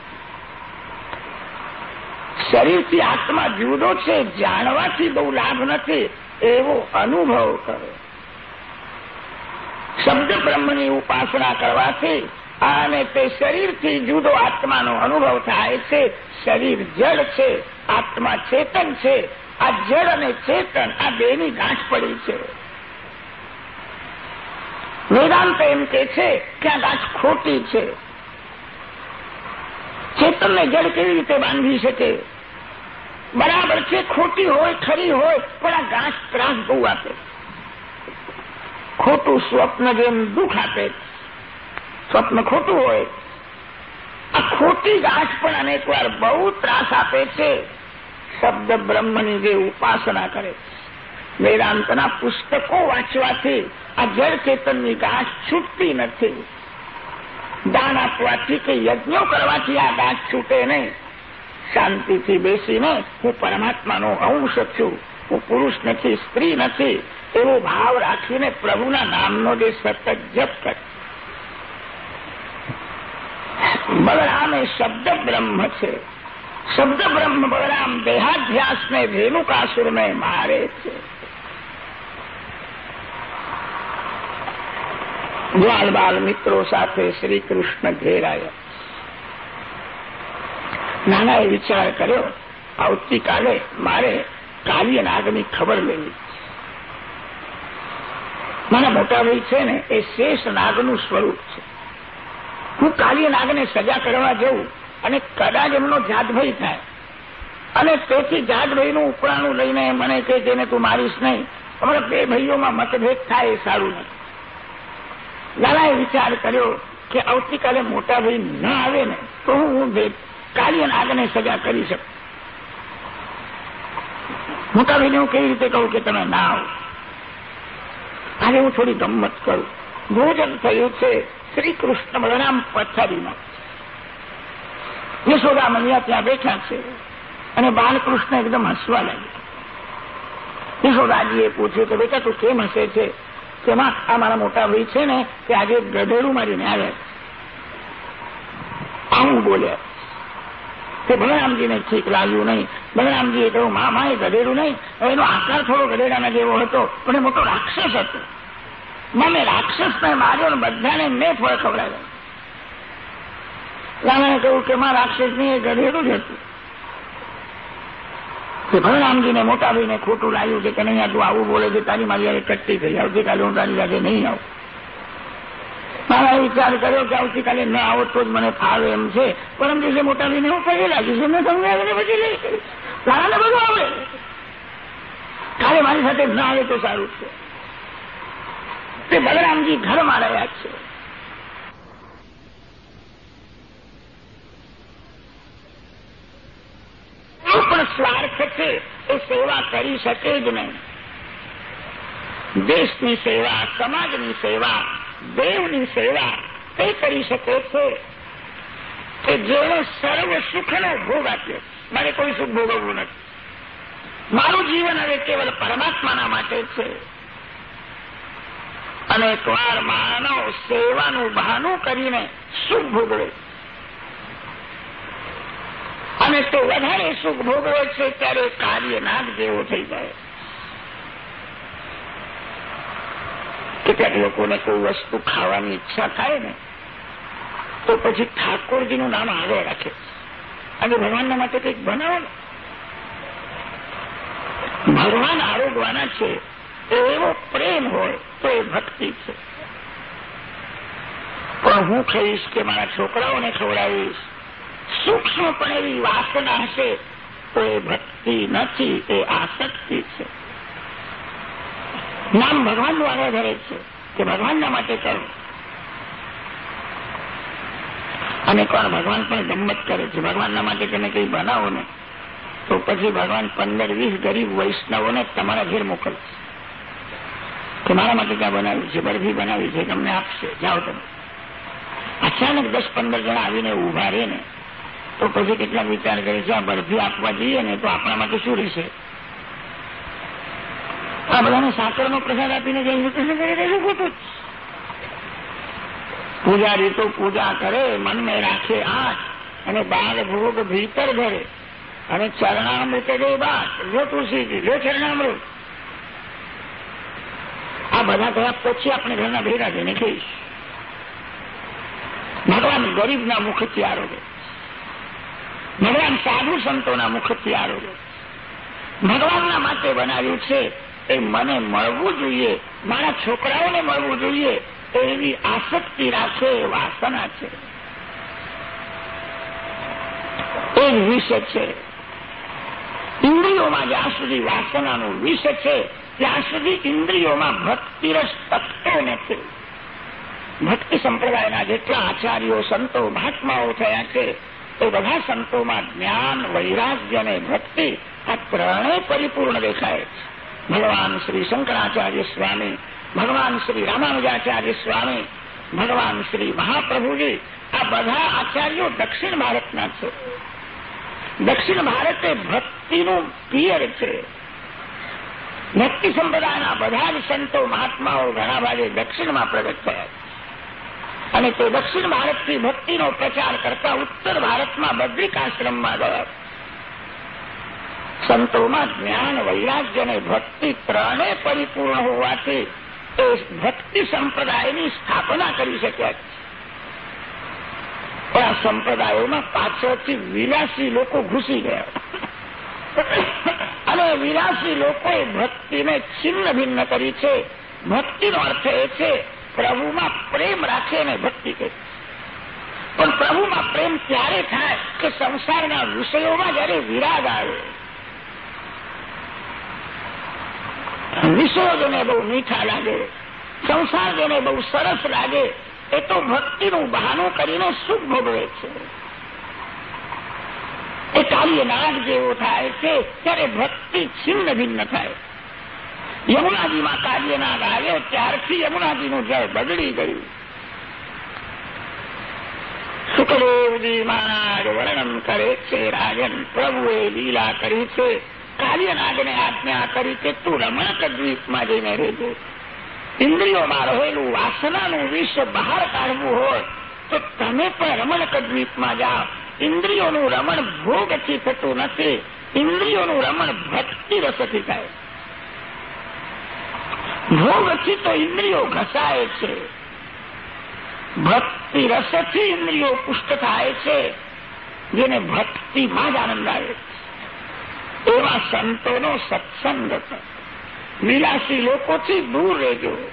શરીરથી આત્મા જુદો છે, જાણવાથી બહુ લાભ નથી, એવો અનુભવ કરે. શબ્દ બ્રહ્મની ઉપાસના કરવાથી અને તે શરીરથી જુદો આત્માનો અનુભવ થાય છે. શરીર જળ છે, આત્મા ચેતન છે. આ જળ અને ચેતન, આ બેની ગાંઠ પડી છે. વેદાંત એમ કે છે કે આ ગાંઠ ખોટી છે. ચેતનને જળ કેવી રીતે બાંધી શકે? બરાબર છે, ખોટી હોય, ખરી હોય, પણ આ ગાંઠ ત્રાસ બહુ આપે. ખોટું સ્વપ્ન જેમ દુઃખ આપે, સ્વપ્ન ખોટું હોય. આ ખોટી ગાંઠ પણ અનેક વાર બહુ ત્રાસ આપે છે. શબ્દ બ્રહ્મની જે ઉપાસના કરે વેદાંતના પુસ્તકો વાંચવાથી આ જળ ચેતનની ગાંઠ છૂટતી નથી. દાન આપવાથી કે યજ્ઞો કરવાથી આ ગાંઠ છૂટે નહીં. શાંતિથી બેસીને હું પરમાત્માનો અંશ છું. હું પુરુષ નથી, સ્ત્રી નથી. એવો ભાવ રાખીને પ્રભુના નામનો જે સતત જપ કરે. બલરામ શબ્દ બ્રહ્મ છે. શબ્દ બ્રહ્મ બલરામ દેહાધ્યાસને ધેનુકાસુરને મારે છે. ગ્વાલ બાલ મિત્રો સાથે શ્રી કૃષ્ણ ઘેરાયા. નાનાએ વિચાર કર્યો, આવતીકાલે મારે કાલિય નાગની ખબર લેવી. મારા મોટા છે ને, એ શેષ નાગનું સ્વરૂપ છે. હું નાગને સજા કરવા જઉં અને કદાચ એમનો જાતભાઈ થાય. અને તેથી જાતભાઈનું ઉપરાણું લઈને મને કહે તેને તું મારીશ નહીં. અમારા બે ભાઈઓમાં મતભેદ થાય એ સારું નથી. લાલાએ વિચાર કર્યો કે આવતીકાલે મોટા ભાઈ ન આવે ને, તો હું કાલી નાગને સજા કરી શકો. મોટા ભાઈને હું કેવી રીતે કહું કે તમે ના આવો આજે હું થોડી ગમત કરું. ભોજન થયું છે શ્રી કૃષ્ણ બલરામ પથારીમાં યશોદા મૈયા ત્યાં બેઠા છે અને બાલકૃષ્ણ એકદમ હસવા લાગ્યા. યશોદાજીએ પૂછ્યું કે, બેટા, તું કેમ હસે છે? તેમાં આ મારા મોટા ભાઈ છે ને, કે આજે ગધેડું મારીને આવ્યા આવું બોલ્યા. તે બલરામજીને ઠીક લાગ્યું નહીં. બલરામજીએ કહ્યું મા મા એ નહીં એનો આકાર થોડો ગધેડાના જેવો હતો, પણ એ મોટો રાક્ષસ હતો. મને રાક્ષસને માર્યો ને બધાને મેં ફળ ખવડાવ્યો. રામાએ કહ્યું કે માં રાક્ષસની એ ગધેડું જ હતું. કે બલરામજીને મોટા ખોટું લાગ્યું છે કે નહીં તું આવું બોલે છે, તારી મારી યારે કટ્ટી થઈ, આવતીકાલે હું તારી સાથે નહીં આવું. મારા વિચાર કર્યો કે આવતીકાલે ન આવો તો જ મને ફાવે એમ છે. પરમ દિવસે મોટા ભાઈને હું પગે લાગીશ તમને આવીને પછી લઈ તારાને બધું આવે કાલે મારી સાથે ન આવે તો સારું છે. તે બલરામજી ઘરમાં રહ્યા છે. પણ સ્વાર્થ છે એ સેવા કરી શકે જ નહીં. દેશની સેવા, સમાજની સેવા દેવની સેવા તે કરી શકો છે. કે જેણે સર્વ સુખનો ભોગ આપ્યો. મારે કોઈ સુખ ભોગવવું નથી. મારું જીવન હવે કેવલ પરમાત્માના માટે છે. અને એકવાર માનવ સેવાનું બહાનું કરીને સુખ ભોગવે. અને તે વધારે સુખ ભોગવે છે ત્યારે કાર્યનાથ જેવો થઈ જાય. કેટલાક લોકોને કોઈ વસ્તુ ખાવાની ઈચ્છા થાય ને, તો પછી ઠાકોરજીનું નામ આગળ રાખે. અને ભગવાનના માટે કંઈક બનાવો ભગવાન આરોગવાના છે એવો પ્રેમ હોય, તો એ ભક્તિ છે. પણ હું કહીશ કે મારા છોકરાઓને ખવડાવીશ. સૂક્ષ્મ પણ એવી વાસના હશે, તો એ ભક્તિ નથી, એ આસક્તિ છે. નામ ભગવાન દ્વારા ધરે છે કે ભગવાનના માટે કરવું અને કોણ? ભગવાન પણ ગમત કરે છે. ભગવાનના માટે તમે કંઈ બનાવો ને, તો પછી ભગવાન પંદર વીસ ગરીબ વૈષ્ણવોને તમારા ઘેર મોકલશે કે મારા માટે ત્યાં બનાવ્યું છે બરફી બનાવી છે, તમને આપશે. જાઓ તમે. અચાનક દસ પંદર જણા આવીને ઊભા રહે ને, તો પછી કેટલાક વિચાર કરે છે, આ બરફી આપવા જઈએ ને, તો આપણા માટે શું રહેશે? આ બધાને સાકરનો પ્રસાદ આપીને જઈને કૃષ્ણ કરી દેશું ખોટું પૂજારી તો પૂજા કરે, મનને રાખે આઠ અને બાર ભોગ ભીતર ધરે. અને ચરણામૃત દે બાદ જો તુલસીજી, જો ચરણામૃત. આ બધા ગયા પછી આપણે ઘરના ભેગા થઈને કહીશ ભગવાન ગરીબના મુખથી આરોગે. ભગવાન સાધુ સંતોના મુખથી આરોગે. ભગવાનના માટે બનાવ્યું છે એ મને મળવું જોઈએ. મારા છોકરાઓને મળવું જોઈએ. એવી આસક્તિ રાખે, એ વાસના છે. એ વિષ છે. ઇન્દ્રિયોમાં જ્યાં સુધી વાસનાનું વિષ છે, ત્યાં સુધી ઇન્દ્રિયોમાં ભક્તિરસ તકતો નથી. ભક્તિ સંપ્રદાયના જેટલા આચાર્યો, સંતો, મહાત્માઓ થયા છે, એ બધા સંતોમાં જ્ઞાન, વૈરાગ્ય અને ભક્તિ આ ત્રણેય પરિપૂર્ણ દેખાય ભગવાન શ્રી શંકરાચાર્ય સ્વામી, ભગવાન શ્રી રામાનુજાચાર્ય સ્વામી, ભગવાન શ્રી મહાપ્રભુજી, આ બધા આચાર્યો દક્ષિણ ભારતના છે. દક્ષિણ ભારત ભક્તિનું પિયર છે. ભક્તિ સંપ્રદાયના બધા જ સંતો મહાત્માઓ ઘણા ભાગે દક્ષિણમાં પ્રગટ થયા અને તે દક્ષિણ ભારતથી ભક્તિનો પ્રચાર કરતા ઉત્તર ભારતમાં બદ્રિકાશ્રમમાં ગયા સંતોમાં જ્ઞાન, વૈરાગ્ય અને ભક્તિ ત્રણે પરિપૂર્ણ હોવાથી એ ભક્તિ સંપ્રદાયની સ્થાપના કરી શક્યા પણ આ સંપ્રદાયોમાં પાછળથી વિલાસી લોકો ઘૂસી ગયા. અને વિલાસી લોકોએ ભક્તિને છિન્ન ભિન્ન કરી છે. ભક્તિનો અર્થ એ છે, પ્રભુમાં પ્રેમ રાખે અને ભક્તિ કરે. પણ પ્રભુમાં પ્રેમ ત્યારે થાય કે સંસારના વિષયોમાં જયારે વિરાગ આવે. વિષયો જેને બહુ મીઠા લાગે સંસાર જેને બહુ સરસ લાગે, એ તો ભક્તિનું બહાનું કરીને સુખ ભોગવે છે. એ કાવ્યનાદ જેવો થાય છે, ત્યારે ભક્તિ છિન્ન ભિન્ન થાય. યમુનાજીમાં કાવ્યનાદ આવ્યો, ત્યારથી યમુનાજીનું જળ બગડી ગયું. સુખદેવજી મહારાજ વર્ણન કરે છે, રાજન પ્રભુએ લીલા કરી છે. કાવ્યનાગને આજ્ઞા કરી કે તું રમણક દ્વીપમાં જઈને રહેજો. ઇન્દ્રિયોમાં રહેલું વાસનાનું વિષ બહાર કાઢવું હોય, તો તમે પણ રમણક દ્વીપમાં જાઓ. ઇન્દ્રિયોનું રમણ ભોગથી થતું નથી. ઇન્દ્રિયોનું રમણ ભક્તિ રસથી થાય. ભોગથી તો ઇન્દ્રિયો ઘસાય છે. ભક્તિ રસથી ઇન્દ્રિયો પુષ્ટ થાય છે, જેને ભક્તિમાં જ આનંદ આવે એવા સંતોનો સત્સંગ વિલાસી લોકોથી દૂર રહેજો.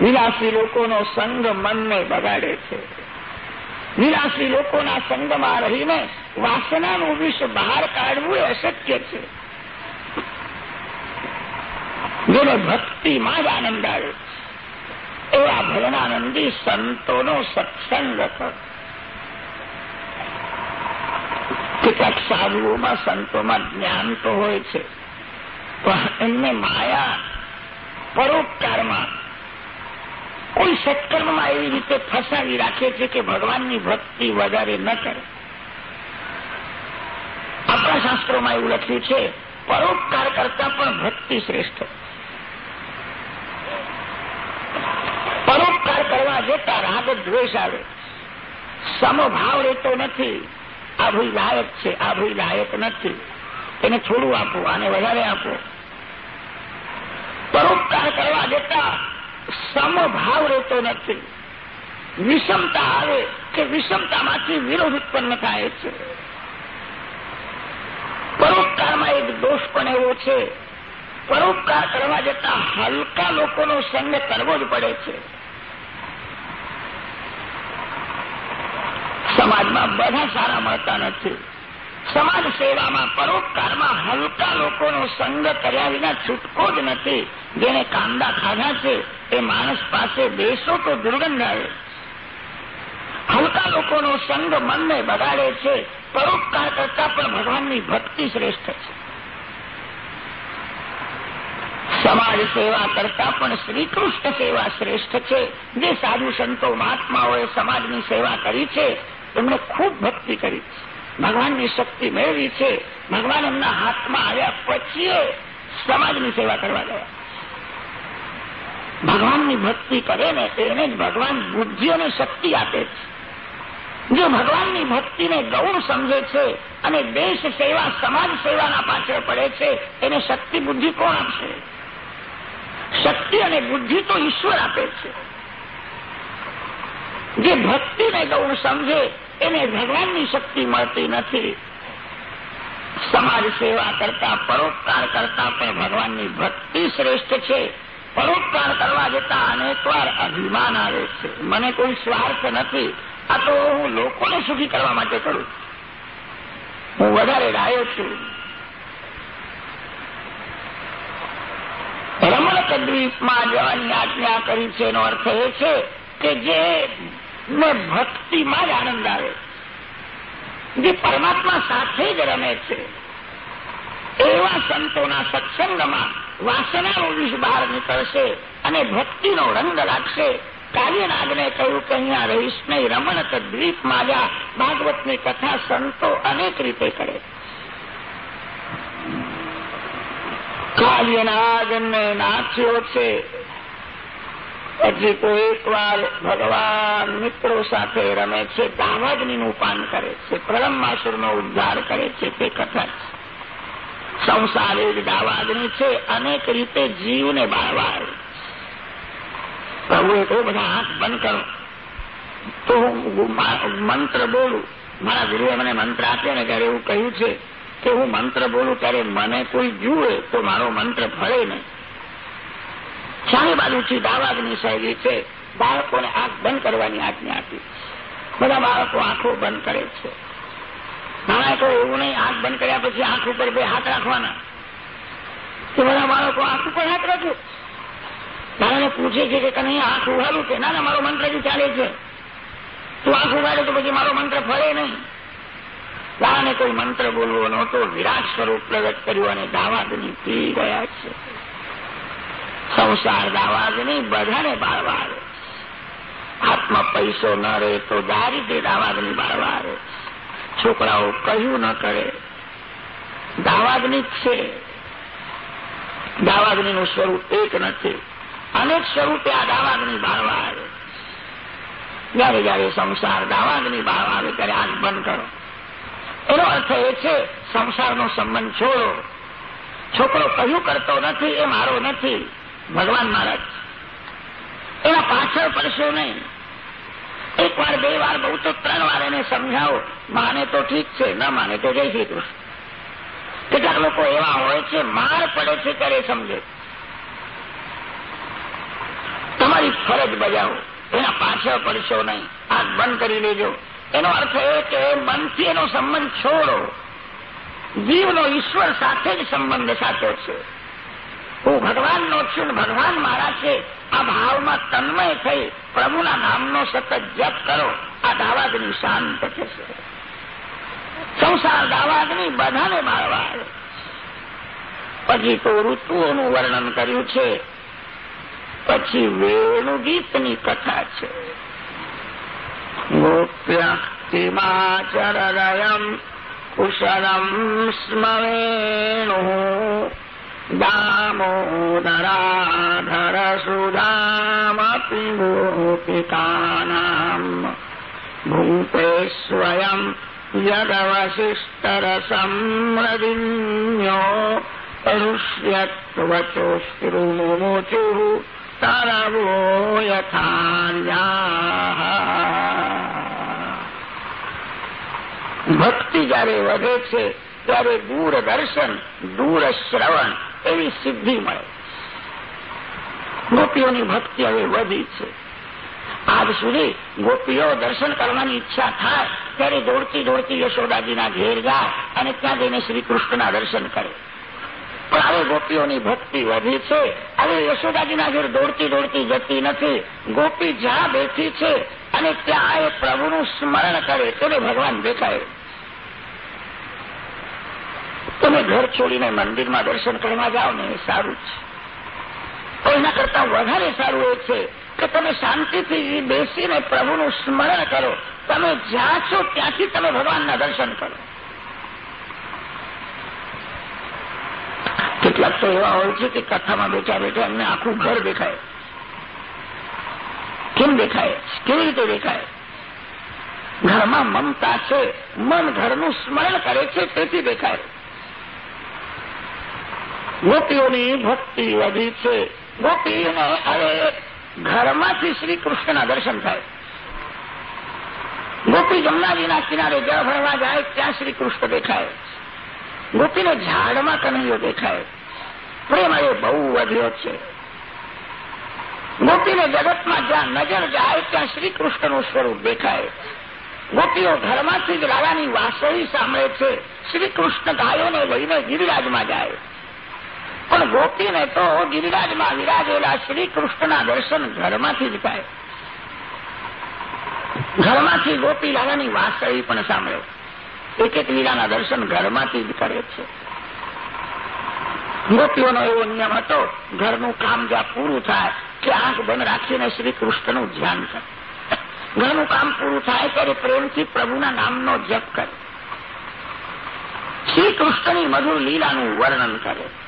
વિલાસી લોકોનો સંગ મનને બગાડે છે. વિલાસી લોકોના સંગમાં રહીને વાસનાનું વિષ બહાર કાઢવું એ અશક્ય છે. જેને ભક્તિમાં જ આનંદ આવે એવા ભરણાનંદી સંતોનો સત્સંગ કરો કેટલાક સાધુઓમાં સંતોમાં જ્ઞાન તો હોય છે. પણ એમને માયા પરોપકારમાં, કોઈ સત્કર્મમાં એવી રીતે ફસાવી રાખે છે કે ભગવાનની ભક્તિ વધારે ન કરે. આપણા શાસ્ત્રોમાં એવું લખ્યું છે, પરોપકાર કરતા પણ ભક્તિ શ્રેષ્ઠ. પરોપકાર કરવા જતા રાગ દ્વેષ આવે. સમભાવ રહેતો નથી. આ ભાઈ લાયક છે આ ભાઈ લાયક નથી. એને થોડું આપો, આને વધારે આપો. પરોપકાર કરવા જતા સમભાવ રહેતો નથી. વિષમતા આવે કે વિષમતામાંથી વિરોધ ઉત્પન્ન થાય છે. પરોપકારમાં એક દોષ પણ એવો છે પરોપકાર કરવા જતા હલકા લોકોનો સંગ કરવો જ પડે છે. સમાજમાં બધા સારા મળતા નથી. સમાજ સેવામાં પરોપકારમાં હલકા લોકોનો સંગ કર્યા વિના છૂટકો જ નથી. જેને કાંદા ખાધા છે, એ માણસ પાસે બેસો તો દુર્ગંધ આવે હલકા લોકોનો સંગ મનને બગાડે છે, પરોપકાર કરતા પણ ભગવાનની ભક્તિ શ્રેષ્ઠ છે. સમાજ સેવા કરતા પણ શ્રીકૃષ્ણ સેવા શ્રેષ્ઠ છે. જે સાધુ સંતો મહાત્માઓએ સમાજની સેવા કરી છે એમણે ખૂબ ભક્તિ કરી. ભગવાનની શક્તિ મેળવી છે. ભગવાન એમના હાથમાં આવ્યા પછી સમાજની સેવા કરવા ગયા. ભગવાનની ભક્તિ કરે ને એને જ ભગવાન બુદ્ધિ અને શક્તિ આપે છે. જે ભગવાનની ભક્તિને ગૌણ સમજે છે અને દેશ સેવા, સમાજ સેવાના પાછળ પડે છે, એને શક્તિ બુદ્ધિ કોણ આપશે? શક્તિ અને બુદ્ધિ તો ઈશ્વર આપે છે. જે ભક્તિને ગૌણ સમજે, એને ભગવાનની શક્તિ મળતી નથી. સમાજ સેવા કરતા, પરોપકાર કરતા પણ ભગવાનની ભક્તિ શ્રેષ્ઠ છે. પરોપકાર કરવા જતા અનેકવાર અભિમાન આવે છે. મને કોઈ સ્વાર્થ નથી. આ તો હું લોકોને સુખી કરવા માટે કરું હું વધારે ડાયો છું. રમણક દ્વીપમાં જવાની આજ્ઞા કરી છે, એનો અર્થ એ છે કે જે ભક્તિમાં જ આનંદ આવે. જે પરમાત્મા સાથે જ રમે છે. એવા સંતોના સત્સંગમાં વાસનાનો વિષ બહાર નીકળશે અને ભક્તિનો રંગ લાગશે. કાર્યનાગને કહ્યું કે અહીંયા રહીશ નહીં, રમણ તદ્વીપ માજા. ભાગવતની કથા સંતો અનેક રીતે કરે. કાલ્યનાગને નાચ્યો છે. પછી કોઈક વાર ભગવાન મિત્રો સાથે રમે છે દાવાગ્નિનું પાન કરે છે, પ્રલંબાસુરનો ઉદ્ધાર કરે છે, તે કથા છે. સંસાર એક દાવાગ્નિ છે, અનેક રીતે જીવને બાળવા પ્રભુએ કહ્યું બધા હાથ બંધ કરો તો હું મંત્ર બોલું. મારા ગુરુએ મને મંત્ર આપ્યો ને ત્યારે એવું કહ્યું છે કે હું મંત્ર બોલું ત્યારે મને કોઈ જુએ તો મારો મંત્ર ફળે નહીં. બાજુથી દાવાગ્નિ શૈલી છે. બાળકોને આંખ બંધ કરવાની આજ્ઞા આપી. બધા બાળકો આંખો બંધ કરે છે. નાના તો એવું નહીં, આંખ બંધ કર્યા પછી આંખ ઉપર બે હાથ રાખવાના. કે બધા બાળકો આંખ ઉપર હાથ રાખ્યું દાદાને પૂછે છે કે કને આંખ ઉઘાડું છે ના મારો મંત્ર જ ચાલે છે. તું આંખ ઉઘાડે તો પછી મારો મંત્ર ફરે નહીં. દાદાને કોઈ મંત્ર બોલવો નહોતો, વિરાટ સ્વરૂપ પ્રગટ કર્યું અને દાવાદની પી ગયા છે. સંસાર દાવાદની બધાને બાળવા આવે હાથમાં પૈસો ન રહે તો દારિદ્ર્ય દાવાદની બાળવા આવે છોકરાઓ કહ્યું ન કરે. દાવાદની જ છે દાવાગ્નિનું સ્વરૂપ એક નથી. અનેક સ્વરૂપે આ દાવાગ્નિ બાળવા આવે જયારે જયારે સંસાર દાવાગ્નિ બાળવા આવે ત્યારે આજ બંધ કરો. એનો અર્થ એ છે, સંસારનો સંબંધ છોડો. છોકરો કહ્યું કરતો નથી એ મારો નથી. ભગવાન મહારાજ. એના પાછળ પડશો નહીં. એક વાર બે વાર, બહુ તો ત્રણ વાર એને સમજાવો. માને તો ઠીક છે, ના માને તો જય શ્રી કેટલાક લોકો એવા હોય છે, માર પડે છે ત્યારે સમજે. તમારી ફરજ બજાવો. એના પાછળ પડશો નહીં. આગ બંધ કરી લેજો. એનો અર્થ એ કે મનથી એનો સંબંધ છોડો. જીવનો ઈશ્વર સાથે જ સંબંધ સાચો છે. હું ભગવાનનો છું ભગવાન મારા છે. આ ભાવમાં તન્મય થઈ પ્રભુના નામનો સતત જપ કરો. આ દાવાગ્નિ શાંત થશે. સંસાર દાવાગ્નિ બધાને મારવા પછી તો ઋતુઓનું વર્ણન કર્યું છે. પછી વેણુગીતની કથા છે. ગોપ્યક્તિમાચરદયમ કુશલમ સ્મરેણુ દામોદરાધર સુધામપి ગોપિકાનામ ભૂતે સ્વયં યદવશિષ્ટરસમ્રદિન્યો ऋष्यत्वचोऽश्रुमुचुः तरवो યથાર્યાः ભક્તિ જયારે વધે છે ત્યારે દૂરદર્શન દૂર શ્રવણ એવી સિદ્ધિ મળે. ગોપીઓની ભક્તિ હવે વધી છે. આજ સુધી ગોપીઓ દર્શન કરવાની ઈચ્છા થાય, ત્યારે દોડતી દોડતી યશોદાજીના ઘેર જાય અને ત્યાં જઈને શ્રી કૃષ્ણના દર્શન કરે. પણ હવે ગોપીઓની ભક્તિ વધી છે. હવે યશોદાજીના ઘેર દોડતી દોડતી જતી નથી. ગોપી જ્યાં બેઠી છે અને ત્યાં એ પ્રભુનું સ્મરણ કરે, તેને ભગવાન દેખાય. તમે ઘર છોડીને મંદિરમાં દર્શન કરવા જાઓ ને, એ સારું છે. એના કરતા વધારે સારું એ છે કે તમે શાંતિથી બેસીને પ્રભુનું સ્મરણ કરો. તમે જ્યાં છો ત્યાંથી તમે ભગવાનના દર્શન કરો. કેટલાક તો એવા હોય છે કે કથામાં બેઠા બેઠા એમને આખું ઘર દેખાય. કેમ દેખાય? કેવી રીતે દેખાય? ઘરમાં મમતા છે. મન ઘરનું સ્મરણ કરે છે, તેથી દેખાય. ગોપીઓની ભક્તિ વધી છે. ગોપીઓને હવે ઘરમાંથી શ્રી કૃષ્ણના દર્શન થાય. ગોપી જમનાજીના કિનારે જળ ભરવા જાય ત્યાં શ્રી કૃષ્ણ દેખાય. ગોપીને ઝાડમાં કનૈયો દેખાય. પ્રેમ એ બહુ વધ્યો છે. ગોપીને જગતમાં જ્યાં નજર જાય ત્યાં શ્રી કૃષ્ણનું સ્વરૂપ દેખાય. ગોપીઓ ઘરમાંથી જ રાજાની વાસળી સાંભળે છે. શ્રી કૃષ્ણ ગાયોને લઈને ગિરિરાજમાં જાય. પણ ગોપીને તો ગિરિરાજમાં વિરાજેલા શ્રી દર્શન ઘરમાંથી જ થાય. ઘરમાંથી ગોપી લાલાની એવી પણ સાંભળ્યો એક એક લીલાના દર્શન ઘરમાંથી જ કરે છે. ગોપીઓનો એવો નિયમ હતો, ઘરનું કામ જ્યાં પૂરું થાય કે આંખ બંધ રાખીને શ્રી કૃષ્ણનું ધ્યાન કરે. ઘરનું કામ પૂરું થાય ત્યારે પ્રેમથી પ્રભુના નામનો જપ કરે. શ્રી કૃષ્ણની મધુર લીલાનું વર્ણન કરે.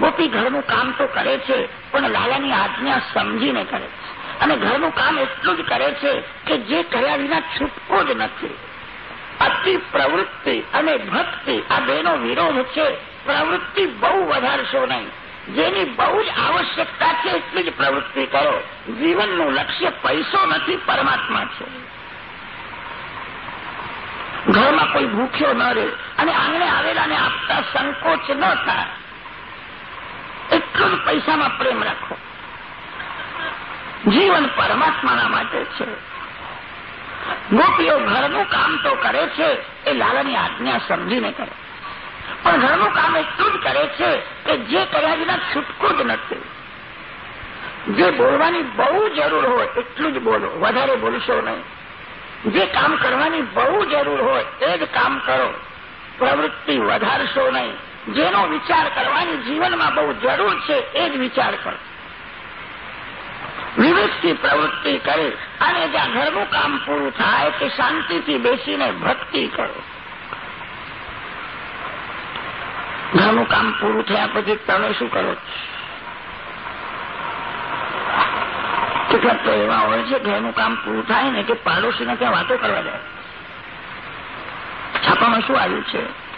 ગોપી ઘરનું કામ તો કરે છે, પણ લાલાની આજ્ઞા સમજીને કરે અને ઘરનું કામ એટલું જ કરે છે કે જે કર્યા વિના છૂટકો જ નથી. અતિ પ્રવૃત્તિ અને ભક્તિ આ બેનો વિરોધ છે. પ્રવૃત્તિ બહુ વધારશો નહીં. જેની બહુ જ આવશ્યકતા છે એટલી જ પ્રવૃત્તિ કરો. જીવનનું લક્ષ્ય પૈસો નથી, પરમાત્મા છે. ઘરમાં કોઈ ભૂખ્યો ન રહે અને આંગણે આવેલાને આપતા સંકોચ ન થાય. એટલો જ પૈસામાં પ્રેમ રાખો. જીવન પરમાત્માના માટે છે. ગોપીઓ ઘરનું કામ તો કરે છે, એ લાલાની આજ્ઞા સમજીને કરે. પણ ઘરનું કામ એટલું જ કરે છે કે જે કર્યા વિના છૂટકો જ નથી. જે બોલવાની બહુ જરૂર હોય એટલું જ બોલો, વધારે બોલશો નહીં. જે કામ કરવાની બહુ જરૂર હોય એ જ કામ કરો, પ્રવૃત્તિ વધારશો નહીં. જેનો વિચાર કરવાની જીવનમાં બહુ જરૂર છે, એ જ વિચાર કરો. વિવેકથી પ્રવૃત્તિ કરે અને જ્યાં ઘરનું કામ પૂરું થાય તે શાંતિથી બેસીને ભક્તિ કરો. ઘરનું કામ પૂરું થયા પછી તમે શું કરો? કેટલાક તો એવા હોય છે, ઘરનું કામ પૂરું થાય ને કે પાડોશીને ત્યાં વાતો કરવા જાય. છાપામાં શું આવ્યું છે?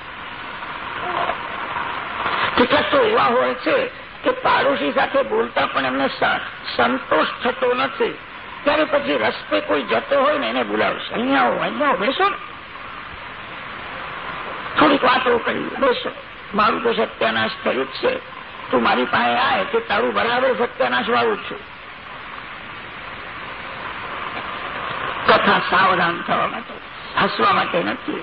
કેટલાક તો એવા હોય છે કે પાડોશી સાથે બોલતા પણ એમને સંતોષ થતો નથી. ત્યારે પછી રસ્તે કોઈ જતો હોય ને એને બોલાવશે. અહીંયા આવો, અહીંયા બેસો ને. થોડીક વાતો કરી, બેસો. મારું તો સત્યાનાશ થયું જ છે. તું મારી પાસે આવે કે તારું બરાબર સત્યાનાશ વાળું છું. કથા સાવધાન થવા માટે, હસવા માટે નથી.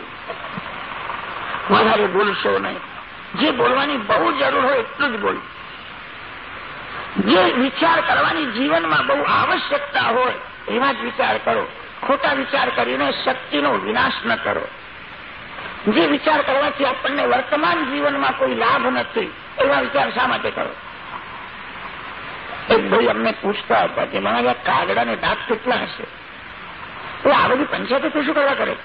વધારે બોલશો નહીં. જે બોલવાની બહુ જરૂર હોય એટલું જ બોલ. જે વિચાર કરવાની જીવનમાં બહુ આવશ્યકતા હોય એવા જ વિચાર કરો. ખોટા વિચાર કરીને શક્તિનો વિનાશ ન કરો. જે વિચાર કરવાથી આપણને વર્તમાન જીવનમાં કોઈ લાભ નથી, એવા વિચાર શા માટે કરો? એક ભાઈ અમને પૂછતા હતા કે મને કાગડાને દાંત કેટલા હશે? તો આ બધી પંચાયતો શું કરવા કરે?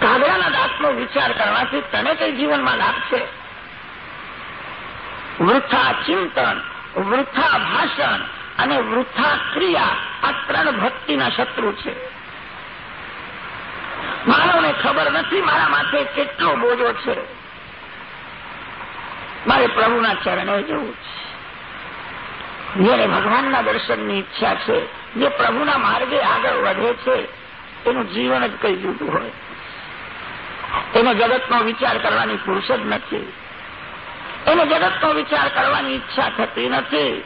કાગડાના દાંતનો વિચાર કરવાથી તને કઈ જીવનમાં લાભ છે? વૃથા ચિંતન વૃથા ભાષણ અને વૃથા ક્રિયા આ ત્રણ ભક્તિના શત્રુ છે. માનવને ખબર નથી મારા માથે કેટલો બોજો છે. મારે પ્રભુના ચરણે જવું છે. જેને ભગવાનના દર્શનની ઈચ્છા છે, જે પ્રભુના માર્ગે આગળ વધે છે, એનું જીવન જ કઈ જુદું હોય. એને જગતનો વિચાર કરવાની ફુરસદ નથી. એને જગતનો વિચાર કરવાની ઈચ્છા થતી નથી.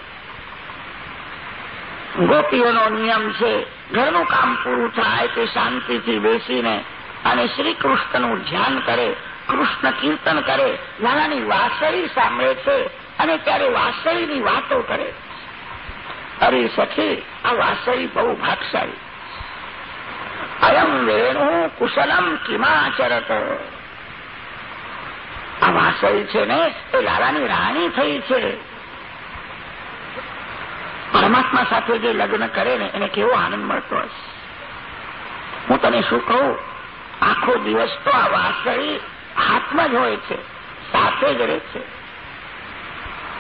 ગોપીઓનો નિયમ છે, ઘરનું કામ પૂરું થાય તે શાંતિથી બેસીને અને શ્રી કૃષ્ણનું ધ્યાન કરે, કૃષ્ણ કીર્તન કરે નાનાની વાસળી સાંભળે છે અને ત્યારે વાસળીની વાતો કરે. અરે સખી, આ વાસળી બહુ ભાગશાળી. અયમ વેણુ કુશલમ કિમાચરત આ વાસળી છે ને એ લાલાની રાણી થઈ છે પરમાત્મા સાથે જે લગ્ન કરે ને એને કેવો આનંદ મળતો હશે? હું તને શું કહું? આખો દિવસ તો આ વાસળી હાથમાં જ હોય છે, સાથે જ રહે છે.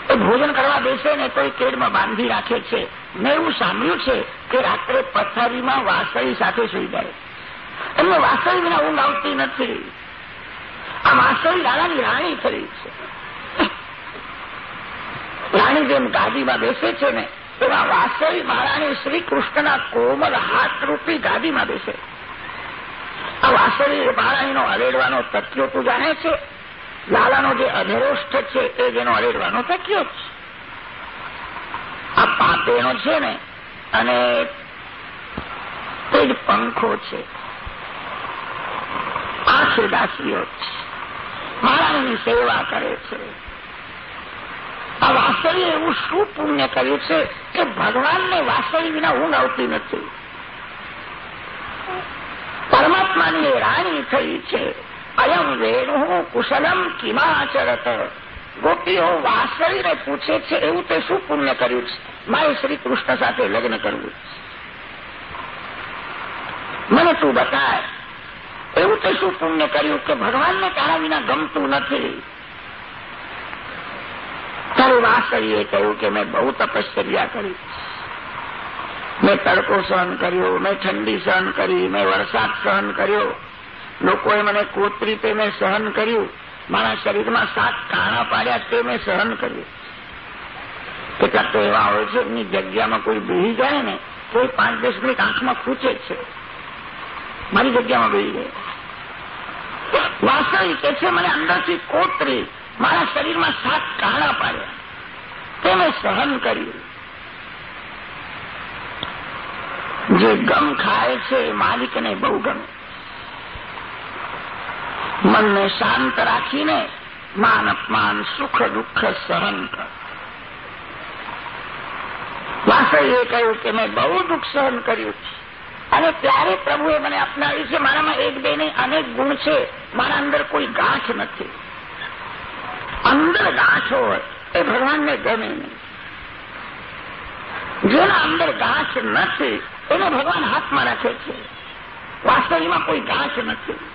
એ ભોજન કરવા બેસે ને તો એ કેડમાં બાંધી રાખે છે. મેં એવું સાંભળ્યું છે કે રાત્રે પથારીમાં વાસળી સાથે સુઈ જાય. એમને વાસળી વિના ઊંઘ આવતી નથી. આ વાસળી દાદાની રાણી થઈ છે. રાણી જેમ ગાદીમાં બેસે છે ને, એવા વાસળી મહારાણી શ્રી કૃષ્ણના કોમલ હાથ રૂપી ગાદીમાં બેસે. આ વાસળી મહારાણીનો અલેડવાનો તથ્યો તું જાણે છે? લાલાનો જે અધરોષ્ઠ છે એ જેનો અલેડવાનો તથ્યો છે. આ પાપેનો છે ને, અને તે જ પંખો છે. આ છે. છે મહારાણીની સેવા કરે છે. આ વાસળીએ એવું શું પુણ્ય કર્યું છે કે ભગવાનને વાસળી વિના ઊંઘ આવતી નથી? પરમાત્માની રાણી થઈ છે. અયમ વેણુ કુશલમ કિમાચરત. ગોપીઓ વાસળીને પૂછે છે, એવું તે શું પુણ્ય કર્યું છે? મારે શ્રી કૃષ્ણ સાથે લગ્ન કરવું મને તું બતાય, એવું તે શું પુણ્ય કર્યું કે ભગવાનને તારા વિના ગમતું નથી? તારી વાસળીએ કહ્યું કે મેં બહુ તપશ્ચર્યા કરી. મેં તડકો સહન કર્યો, મેં ઠંડી સહન કરી, મેં વરસાદ સહન કર્યો. લોકોએ મને કોતરી તે મેં સહન કર્યું? મારા શરીરમાં સાત કાણા પાડ્યા તે મેં સહન કર્યું. કેટલાક તો એવા હોય છે, એમની જગ્યામાં કોઈ બેહી જાય ને કોઈ એ પાંચ દસ મિનિટ આંખમાં ખૂચે છે. મારી જગ્યામાં બેહી જાય વાસળી કે છે, મને અંદરથી કોતરી, મારા શરીરમાં સાત કાણા પાડ્યા. તે મેં સહન કર્યું. જે ગમ ખાય છે એ માલિકને બહુ ગમે. મનને શાંત રાખીને માન અપમાન સુખ દુઃખ સહન કર. વાસઈએ કહ્યું કે મેં બહુ દુઃખ સહન કર્યું છે. અને ત્યારે પ્રભુએ મને અપનાવ્યું છે, મારામાં એક બે નહીં, અનેક ગુણ છે. મારા અંદર કોઈ ગાંઠ નથી. અંદર ગાંઠ હોય એ ભગવાનને ગમે નહીં. જેના અંદર ગાંઠ નથી, એને ભગવાન હાથમાં રાખે છે. વાસ્તવમાં કોઈ ગાંઠ નથી.